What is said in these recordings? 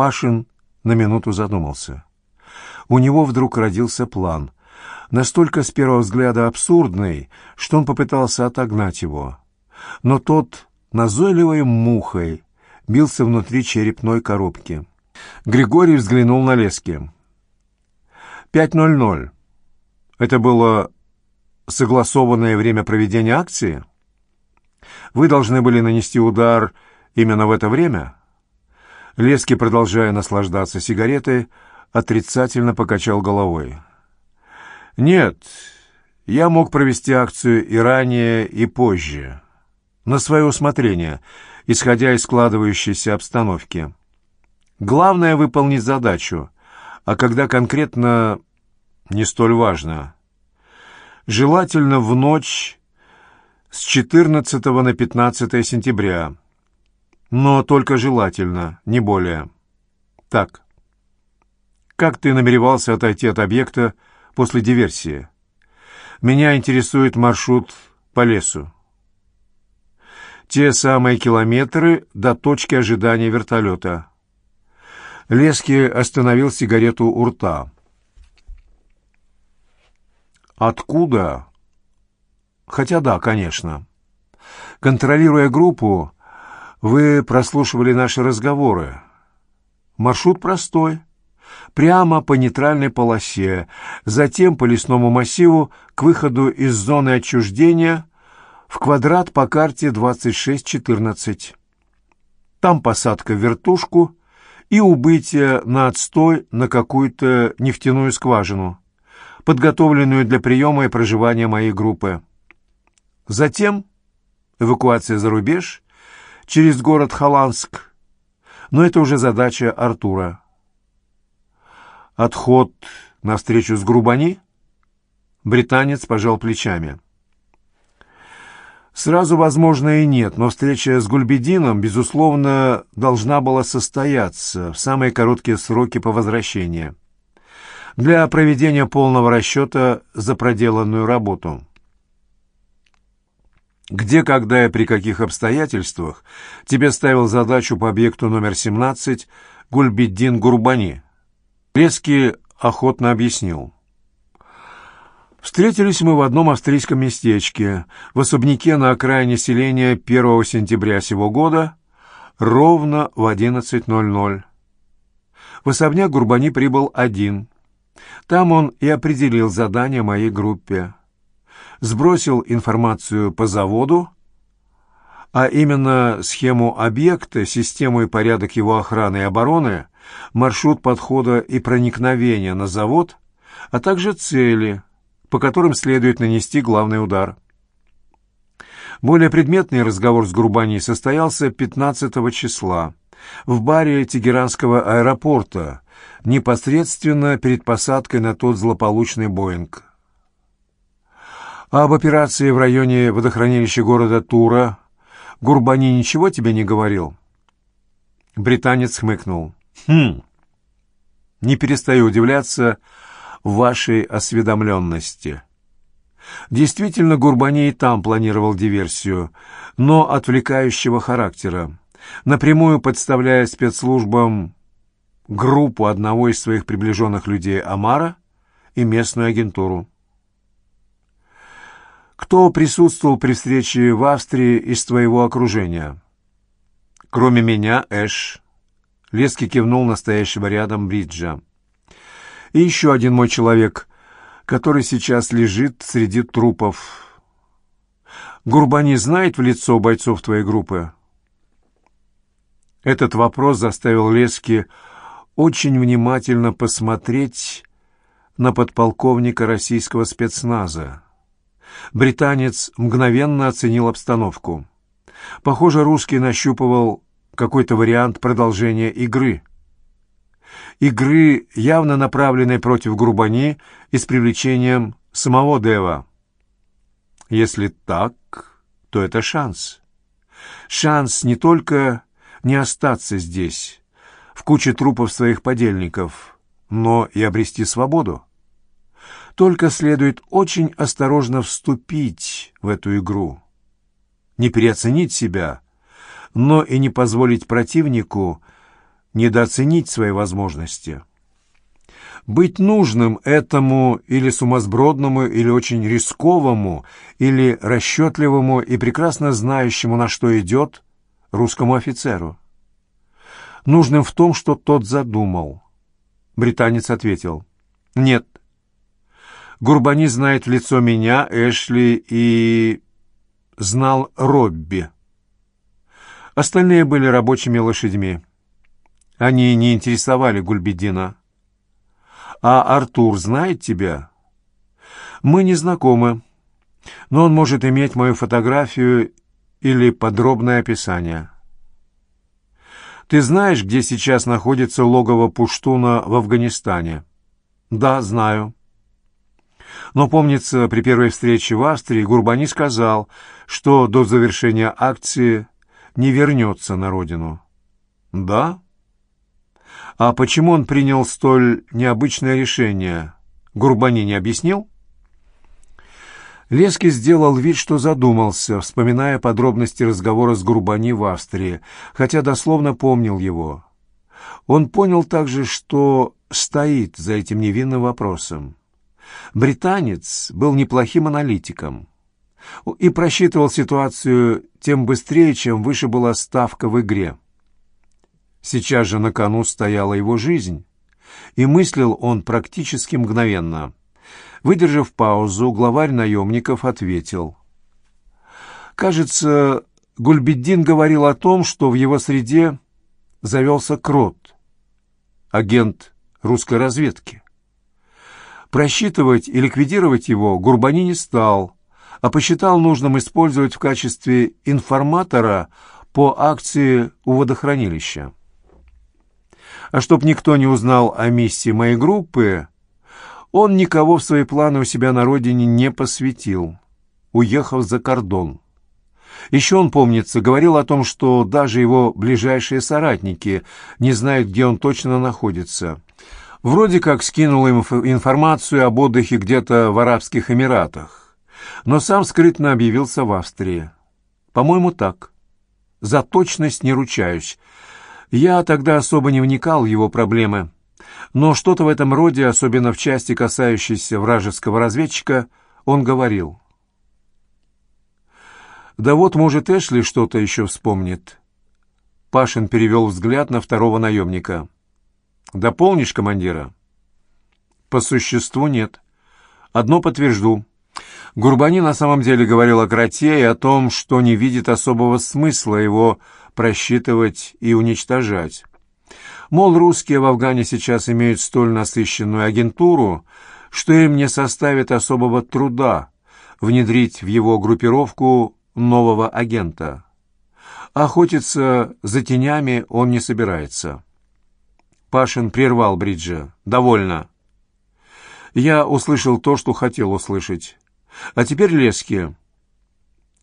Пашин на минуту задумался. У него вдруг родился план, настолько с первого взгляда абсурдный, что он попытался отогнать его. Но тот назойливой мухой бился внутри черепной коробки. Григорий взглянул на лески. «Пять ноль ноль. Это было согласованное время проведения акции? Вы должны были нанести удар именно в это время?» Лески, продолжая наслаждаться сигаретой, отрицательно покачал головой. «Нет, я мог провести акцию и ранее, и позже, на свое усмотрение, исходя из складывающейся обстановки. Главное — выполнить задачу, а когда конкретно — не столь важно. Желательно в ночь с 14 на 15 сентября, но только желательно, не более. Так, как ты намеревался отойти от объекта после диверсии? Меня интересует маршрут по лесу. Те самые километры до точки ожидания вертолета. Лески остановил сигарету у рта. Откуда? Хотя да, конечно. Контролируя группу, вы прослушивали наши разговоры. Маршрут простой прямо по нейтральной полосе, затем по лесному массиву к выходу из зоны отчуждения в квадрат по карте 2614. Там посадка в вертушку и убытие на отстой на какую-то нефтяную скважину, подготовленную для приема и проживания моей группы. Затем эвакуация за рубеж через город Холанск, но это уже задача Артура. Отход на встречу с Грубани? Британец пожал плечами. Сразу, возможно, и нет, но встреча с Гульбедином, безусловно, должна была состояться в самые короткие сроки по возвращении для проведения полного расчета за проделанную работу. Где, когда и при каких обстоятельствах тебе ставил задачу по объекту номер 17 Гульбеддин Гурбани? Лески охотно объяснил. Встретились мы в одном австрийском местечке, в особняке на окраине селения 1 сентября сего года, ровно в 11.00. В особняк Гурбани прибыл один. Там он и определил задание моей группе. Сбросил информацию по заводу, а именно схему объекта, систему и порядок его охраны и обороны, маршрут подхода и проникновения на завод, а также цели, по которым следует нанести главный удар. Более предметный разговор с Грубани состоялся 15 числа в баре Тегеранского аэропорта, непосредственно перед посадкой на тот злополучный «Боинг». А об операции в районе водохранилища города Тура Гурбани ничего тебе не говорил? Британец хмыкнул. Хм. Не перестаю удивляться вашей осведомленности. Действительно, Гурбани и там планировал диверсию, но отвлекающего характера, напрямую подставляя спецслужбам группу одного из своих приближенных людей Амара и местную агентуру. Кто присутствовал при встрече в Австрии из твоего окружения? Кроме меня, Эш. Лески кивнул настоящего рядом Бриджа. И еще один мой человек, который сейчас лежит среди трупов. Гурбани знает в лицо бойцов твоей группы? Этот вопрос заставил Лески очень внимательно посмотреть на подполковника российского спецназа. Британец мгновенно оценил обстановку. Похоже, русский нащупывал какой-то вариант продолжения игры. Игры, явно направленной против Грубани и с привлечением самого Дева. Если так, то это шанс. Шанс не только не остаться здесь, в куче трупов своих подельников, но и обрести свободу. Только следует очень осторожно вступить в эту игру. Не переоценить себя — но и не позволить противнику недооценить свои возможности. Быть нужным этому или сумасбродному, или очень рисковому, или расчетливому и прекрасно знающему, на что идет, русскому офицеру. Нужным в том, что тот задумал. Британец ответил. «Нет. Гурбани знает в лицо меня, Эшли и... знал Робби. Остальные были рабочими лошадьми. Они не интересовали Гульбедина. А Артур знает тебя? Мы не знакомы, но он может иметь мою фотографию или подробное описание. Ты знаешь, где сейчас находится логово Пуштуна в Афганистане? Да, знаю. Но, помнится, при первой встрече в Австрии Гурбани сказал, что до завершения акции не вернется на родину. Да? А почему он принял столь необычное решение? Гурбани не объяснил? Лески сделал вид, что задумался, вспоминая подробности разговора с Гурбани в Австрии, хотя дословно помнил его. Он понял также, что стоит за этим невинным вопросом. Британец был неплохим аналитиком и просчитывал ситуацию тем быстрее, чем выше была ставка в игре. Сейчас же на кону стояла его жизнь, и мыслил он практически мгновенно. Выдержав паузу, главарь наемников ответил. «Кажется, Гульбеддин говорил о том, что в его среде завелся Крот, агент русской разведки. Просчитывать и ликвидировать его Гурбани не стал, а посчитал нужным использовать в качестве информатора по акции у водохранилища. А чтоб никто не узнал о миссии моей группы, он никого в свои планы у себя на родине не посвятил, уехав за кордон. Еще он, помнится, говорил о том, что даже его ближайшие соратники не знают, где он точно находится. Вроде как скинул им информацию об отдыхе где-то в Арабских Эмиратах, но сам скрытно объявился в Австрии. По-моему, так. За точность не ручаюсь, я тогда особо не вникал в его проблемы, но что-то в этом роде, особенно в части, касающейся вражеского разведчика, он говорил. «Да вот, может, Эшли что-то еще вспомнит». Пашин перевел взгляд на второго наемника. «Дополнишь командира?» «По существу нет. Одно подтвержду. Гурбани на самом деле говорил о кроте и о том, что не видит особого смысла его просчитывать и уничтожать. Мол, русские в Афгане сейчас имеют столь насыщенную агентуру, что им не составит особого труда внедрить в его группировку нового агента. Охотиться за тенями он не собирается. Пашин прервал Бриджа. «Довольно. Я услышал то, что хотел услышать. А теперь, Лески,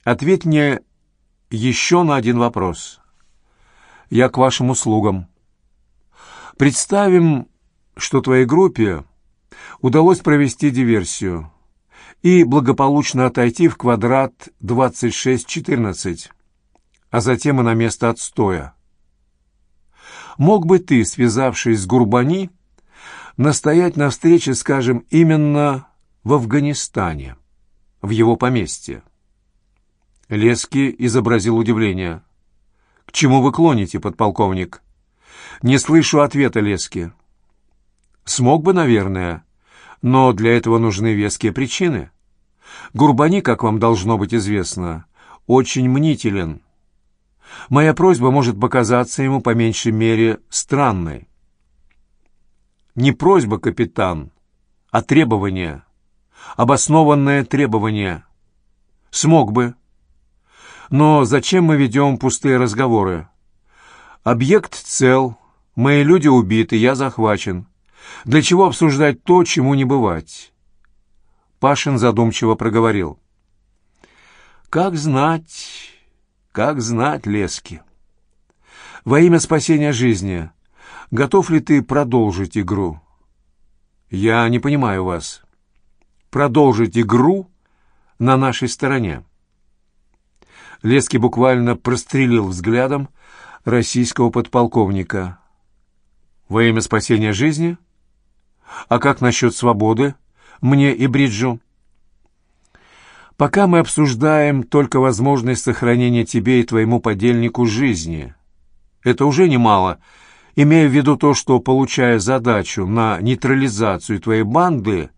ответь мне еще на один вопрос. Я к вашим услугам. Представим, что твоей группе удалось провести диверсию и благополучно отойти в квадрат 2614, а затем и на место отстоя. Мог бы ты, связавшись с Гурбани, настоять на встрече, скажем, именно в Афганистане, в его поместье? Лески изобразил удивление. «К чему вы клоните, подполковник?» «Не слышу ответа, Лески». «Смог бы, наверное, но для этого нужны веские причины. Гурбани, как вам должно быть известно, очень мнителен. Моя просьба может показаться ему по меньшей мере странной». «Не просьба, капитан, а требование, обоснованное требование. Смог бы». Но зачем мы ведем пустые разговоры? Объект цел, мои люди убиты, я захвачен. Для чего обсуждать то, чему не бывать? Пашин задумчиво проговорил. Как знать, как знать, Лески. Во имя спасения жизни, готов ли ты продолжить игру? Я не понимаю вас. Продолжить игру на нашей стороне. Лески буквально прострелил взглядом российского подполковника. Во имя спасения жизни? А как насчет свободы? Мне и Бриджу? Пока мы обсуждаем только возможность сохранения тебе и твоему подельнику жизни. Это уже немало, имея в виду то, что, получая задачу на нейтрализацию твоей банды,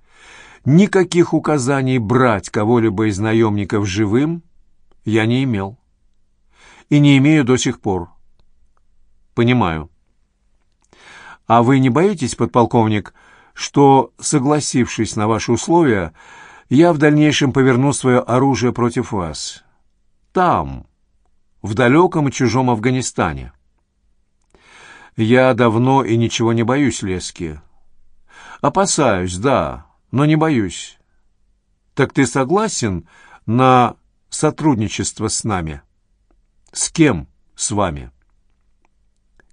никаких указаний брать кого-либо из наемников живым я не имел. И не имею до сих пор. Понимаю. А вы не боитесь, подполковник, что, согласившись на ваши условия, я в дальнейшем поверну свое оружие против вас? Там, в далеком и чужом Афганистане. Я давно и ничего не боюсь, Лески. Опасаюсь, да, но не боюсь. Так ты согласен на сотрудничество с нами? С кем с вами?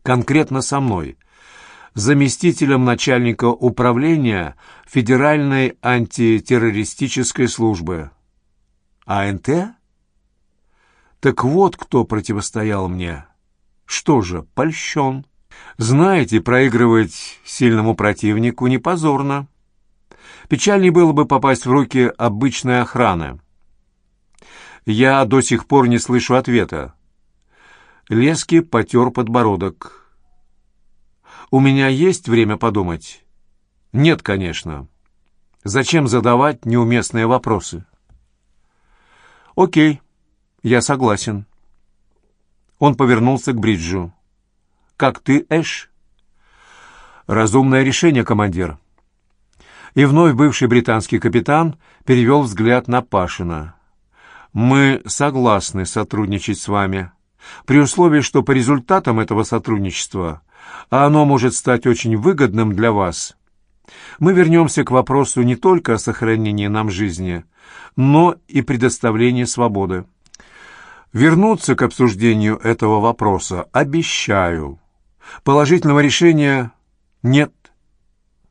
Конкретно со мной, заместителем начальника управления Федеральной антитеррористической службы. АНТ? Так вот кто противостоял мне. Что же, польщен. Знаете, проигрывать сильному противнику не позорно. Печальнее было бы попасть в руки обычной охраны. Я до сих пор не слышу ответа. Лески потер подбородок. «У меня есть время подумать?» «Нет, конечно. Зачем задавать неуместные вопросы?» «Окей, я согласен». Он повернулся к Бриджу. «Как ты, Эш?» «Разумное решение, командир». И вновь бывший британский капитан перевел взгляд на Пашина. «Мы согласны сотрудничать с вами» при условии, что по результатам этого сотрудничества, а оно может стать очень выгодным для вас, мы вернемся к вопросу не только о сохранении нам жизни, но и предоставлении свободы. Вернуться к обсуждению этого вопроса обещаю. Положительного решения нет.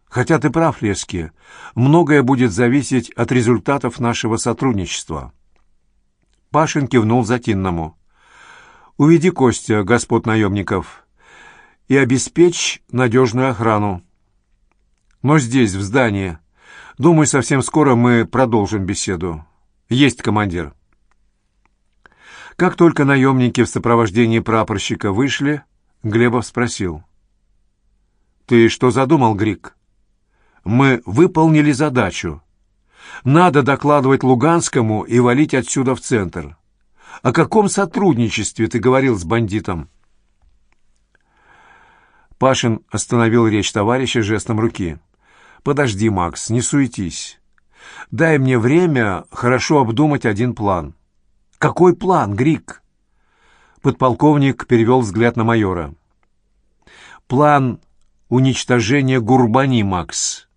Хотя ты прав, Лески, многое будет зависеть от результатов нашего сотрудничества. Пашин кивнул Затинному. Уведи Костя, господ наемников, и обеспечь надежную охрану. Но здесь, в здании. Думаю, совсем скоро мы продолжим беседу. Есть, командир. Как только наемники в сопровождении прапорщика вышли, Глебов спросил. «Ты что задумал, Грик?» «Мы выполнили задачу. Надо докладывать Луганскому и валить отсюда в центр. О каком сотрудничестве ты говорил с бандитом?» Пашин остановил речь товарища жестом руки. «Подожди, Макс, не суетись. Дай мне время хорошо обдумать один план». «Какой план, Грик?» Подполковник перевел взгляд на майора. «План уничтожения Гурбани, Макс».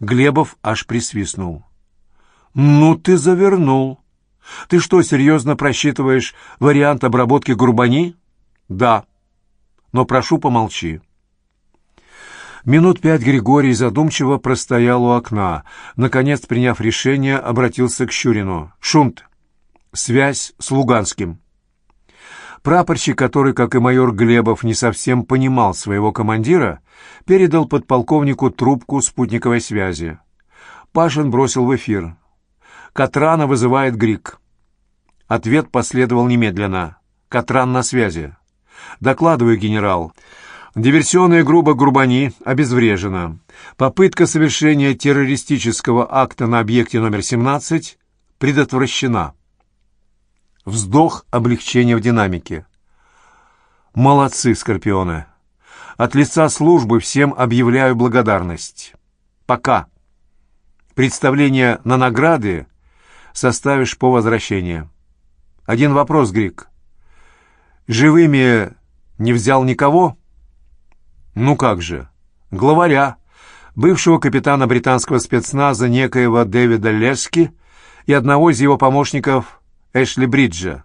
Глебов аж присвистнул. «Ну ты завернул. Ты что, серьезно просчитываешь вариант обработки Гурбани? Да. Но прошу, помолчи. Минут пять Григорий задумчиво простоял у окна. Наконец, приняв решение, обратился к Щурину. «Шунт, связь с Луганским». Прапорщик, который, как и майор Глебов, не совсем понимал своего командира, передал подполковнику трубку спутниковой связи. Пашин бросил в эфир. «Катрана вызывает Грик». Ответ последовал немедленно. «Катран на связи». «Докладываю, генерал». Диверсионная группа Гурбани обезврежена. Попытка совершения террористического акта на объекте номер 17 предотвращена. Вздох облегчения в динамике. Молодцы, Скорпионы. От лица службы всем объявляю благодарность. Пока. Представление на награды составишь по возвращении. Один вопрос, Грик. Живыми не взял никого? Ну как же, главаря, бывшего капитана британского спецназа некоего Дэвида Лески и одного из его помощников Эшли Бриджа.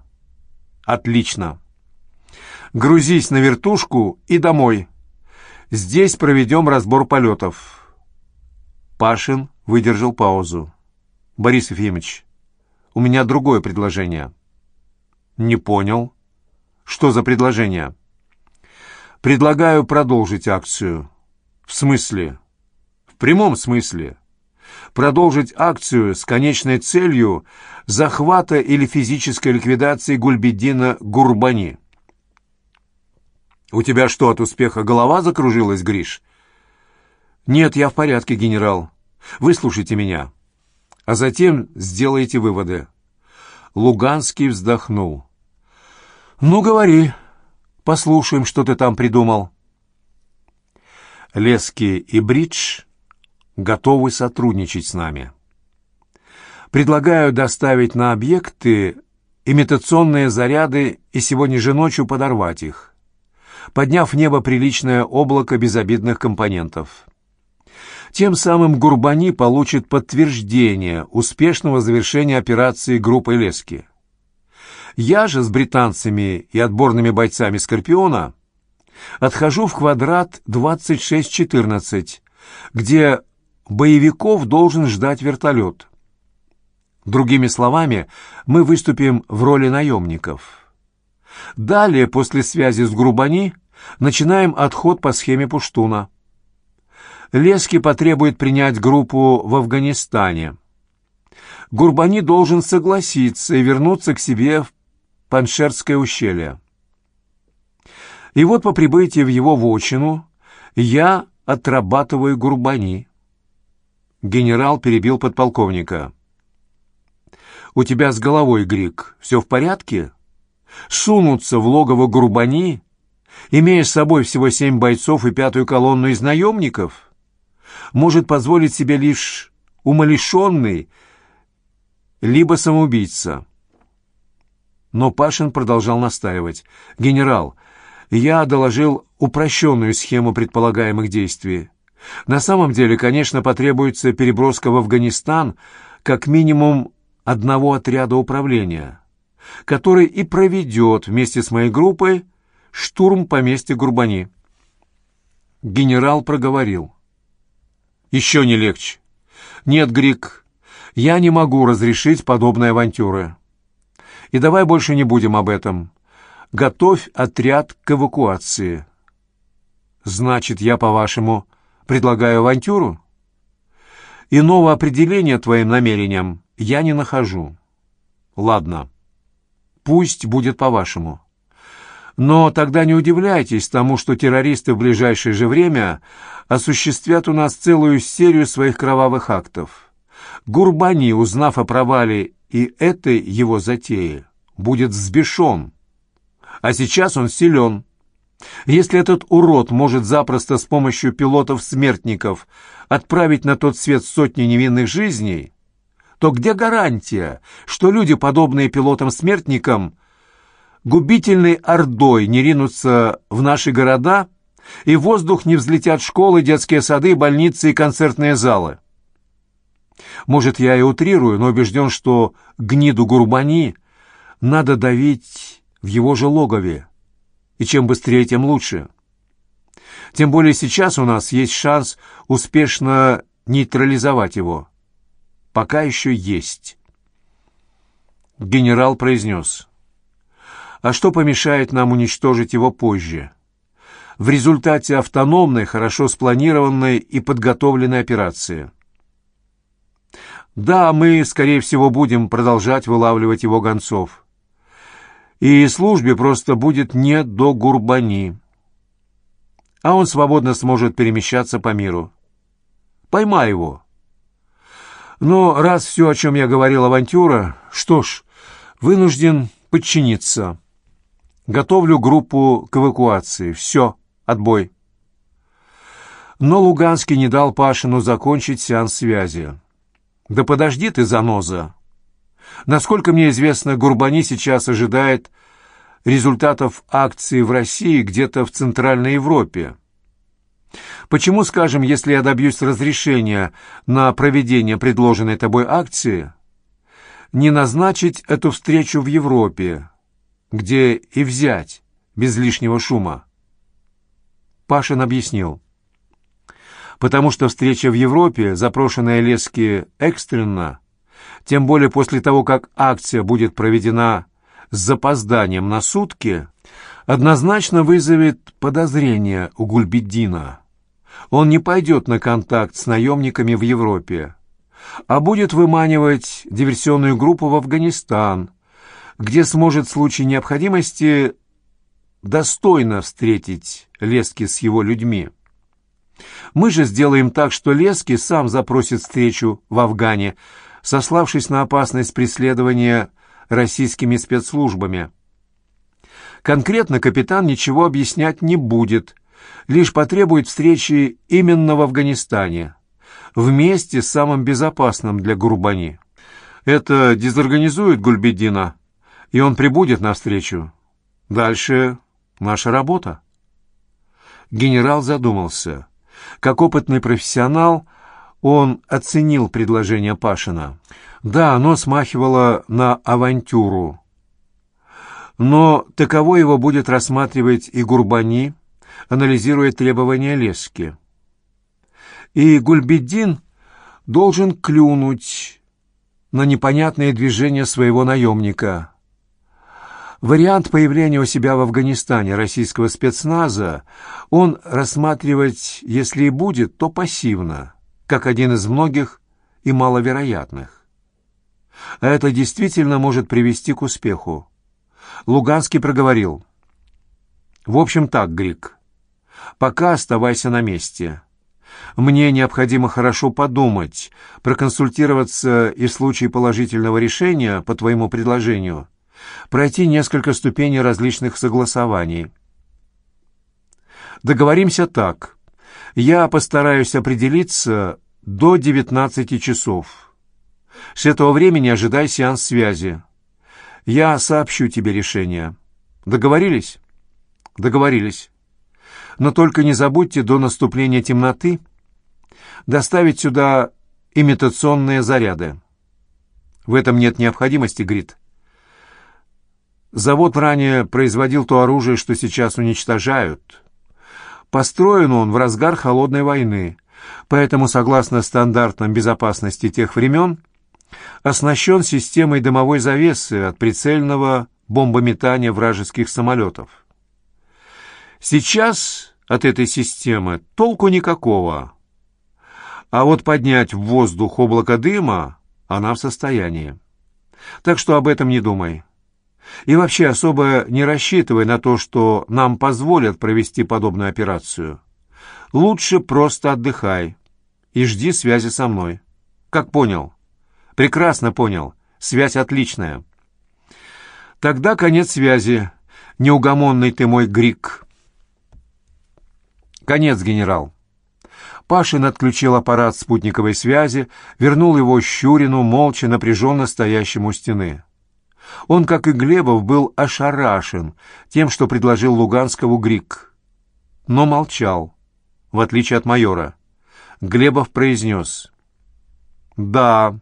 Отлично. Грузись на вертушку и домой. Здесь проведем разбор полетов. Пашин выдержал паузу. Борис Ефимович, у меня другое предложение. Не понял. Что за предложение? Предлагаю продолжить акцию. В смысле? В прямом смысле. Продолжить акцию с конечной целью захвата или физической ликвидации Гульбеддина Гурбани. «У тебя что, от успеха голова закружилась, Гриш?» «Нет, я в порядке, генерал. Выслушайте меня, а затем сделайте выводы». Луганский вздохнул. «Ну, говори. Послушаем, что ты там придумал». Лески и Бридж готовы сотрудничать с нами. Предлагаю доставить на объекты имитационные заряды и сегодня же ночью подорвать их, подняв в небо приличное облако безобидных компонентов. Тем самым Гурбани получит подтверждение успешного завершения операции группы Лески. Я же с британцами и отборными бойцами «Скорпиона» отхожу в квадрат 2614, где боевиков должен ждать вертолет. Другими словами, мы выступим в роли наемников. Далее, после связи с Грубани, начинаем отход по схеме Пуштуна. Лески потребует принять группу в Афганистане. Гурбани должен согласиться и вернуться к себе в Паншерское ущелье. И вот по прибытии в его вотчину я отрабатываю Гурбани. Генерал перебил подполковника. «У тебя с головой, Грик, все в порядке? Сунуться в логово Гурбани, имея с собой всего семь бойцов и пятую колонну из наемников, может позволить себе лишь умалишенный, либо самоубийца». Но Пашин продолжал настаивать. «Генерал, я доложил упрощенную схему предполагаемых действий. На самом деле, конечно, потребуется переброска в Афганистан как минимум одного отряда управления, который и проведет вместе с моей группой штурм поместья Гурбани. Генерал проговорил. «Еще не легче. Нет, Грик, я не могу разрешить подобные авантюры. И давай больше не будем об этом. Готовь отряд к эвакуации». «Значит, я, по-вашему, Предлагаю авантюру? Иного определения твоим намерениям я не нахожу. Ладно, пусть будет по-вашему. Но тогда не удивляйтесь тому, что террористы в ближайшее же время осуществят у нас целую серию своих кровавых актов. Гурбани, узнав о провале и этой его затеи, будет взбешен. А сейчас он силен. Если этот урод может запросто с помощью пилотов-смертников отправить на тот свет сотни невинных жизней, то где гарантия, что люди, подобные пилотам-смертникам, губительной ордой не ринутся в наши города и в воздух не взлетят школы, детские сады, больницы и концертные залы? Может, я и утрирую, но убежден, что гниду Гурбани надо давить в его же логове и чем быстрее, тем лучше. Тем более сейчас у нас есть шанс успешно нейтрализовать его. Пока еще есть. Генерал произнес. А что помешает нам уничтожить его позже? В результате автономной, хорошо спланированной и подготовленной операции. Да, мы, скорее всего, будем продолжать вылавливать его гонцов и службе просто будет не до Гурбани. А он свободно сможет перемещаться по миру. Поймай его. Но раз все, о чем я говорил, авантюра, что ж, вынужден подчиниться. Готовлю группу к эвакуации. Все, отбой. Но Луганский не дал Пашину закончить сеанс связи. «Да подожди ты, заноза!» Насколько мне известно, Гурбани сейчас ожидает результатов акции в России где-то в Центральной Европе. Почему, скажем, если я добьюсь разрешения на проведение предложенной тобой акции, не назначить эту встречу в Европе, где и взять без лишнего шума? Пашин объяснил. Потому что встреча в Европе, запрошенная Лески экстренно, тем более после того, как акция будет проведена с запозданием на сутки, однозначно вызовет подозрение у Гульбеддина. Он не пойдет на контакт с наемниками в Европе, а будет выманивать диверсионную группу в Афганистан, где сможет в случае необходимости достойно встретить Лески с его людьми. Мы же сделаем так, что Лески сам запросит встречу в Афгане, сославшись на опасность преследования российскими спецслужбами. Конкретно капитан ничего объяснять не будет, лишь потребует встречи именно в Афганистане, вместе с самым безопасным для Гурбани. Это дезорганизует Гульбедина, и он прибудет навстречу. Дальше наша работа. Генерал задумался. Как опытный профессионал, он оценил предложение Пашина. Да, оно смахивало на авантюру. Но таково его будет рассматривать и Гурбани, анализируя требования Лески. И Гульбеддин должен клюнуть на непонятные движения своего наемника. Вариант появления у себя в Афганистане российского спецназа он рассматривать, если и будет, то пассивно, как один из многих и маловероятных. А это действительно может привести к успеху. Луганский проговорил. «В общем так, Грик, пока оставайся на месте. Мне необходимо хорошо подумать, проконсультироваться и в случае положительного решения по твоему предложению пройти несколько ступеней различных согласований. Договоримся так. Я постараюсь определиться до 19 часов. С этого времени ожидай сеанс связи. Я сообщу тебе решение. Договорились? Договорились. Но только не забудьте до наступления темноты доставить сюда имитационные заряды. В этом нет необходимости, Грит. Завод ранее производил то оружие, что сейчас уничтожают. Построен он в разгар холодной войны, поэтому, согласно стандартам безопасности тех времен, оснащен системой дымовой завесы от прицельного бомбометания вражеских самолетов. Сейчас от этой системы толку никакого, а вот поднять в воздух облако дыма она в состоянии. Так что об этом не думай. И вообще особо не рассчитывай на то, что нам позволят провести подобную операцию. Лучше просто отдыхай и жди связи со мной. Как понял? Прекрасно понял. Связь отличная. Тогда конец связи. Неугомонный ты мой грик. Конец, генерал. Пашин отключил аппарат спутниковой связи, вернул его Щурину, молча, напряженно стоящему у стены. Он, как и Глебов, был ошарашен тем, что предложил Луганскому Грик, но молчал, в отличие от майора. Глебов произнес. «Да,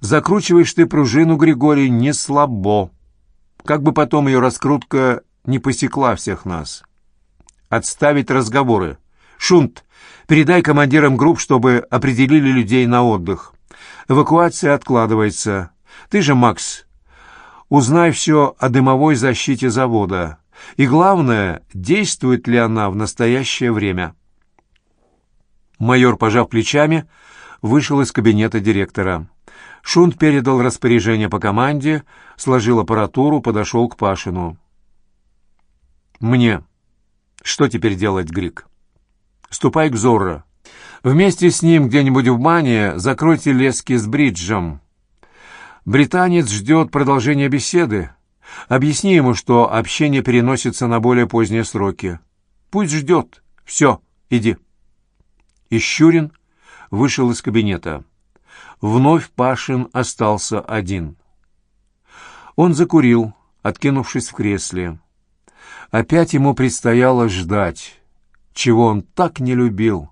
Закручиваешь ты пружину, Григорий, не слабо. Как бы потом ее раскрутка не посекла всех нас. Отставить разговоры. Шунт, передай командирам групп, чтобы определили людей на отдых. Эвакуация откладывается. Ты же, Макс, узнай все о дымовой защите завода. И главное, действует ли она в настоящее время. Майор, пожав плечами, вышел из кабинета директора. Шунт передал распоряжение по команде, сложил аппаратуру, подошел к Пашину. «Мне. Что теперь делать, Грик?» «Ступай к Зорро. Вместе с ним где-нибудь в бане закройте лески с бриджем. Британец ждет продолжения беседы. Объясни ему, что общение переносится на более поздние сроки. Пусть ждет. Все, иди». Ищурин вышел из кабинета вновь Пашин остался один. Он закурил, откинувшись в кресле. Опять ему предстояло ждать, чего он так не любил.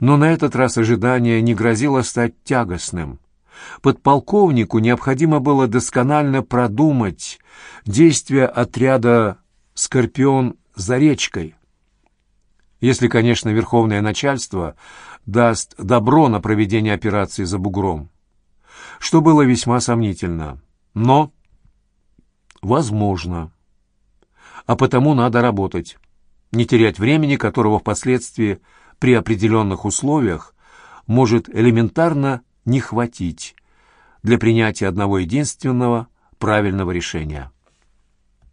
Но на этот раз ожидание не грозило стать тягостным. Подполковнику необходимо было досконально продумать действия отряда «Скорпион» за речкой. Если, конечно, верховное начальство даст добро на проведение операции за бугром, что было весьма сомнительно. Но возможно. а потому надо работать, не терять времени, которого впоследствии при определенных условиях может элементарно не хватить для принятия одного единственного правильного решения.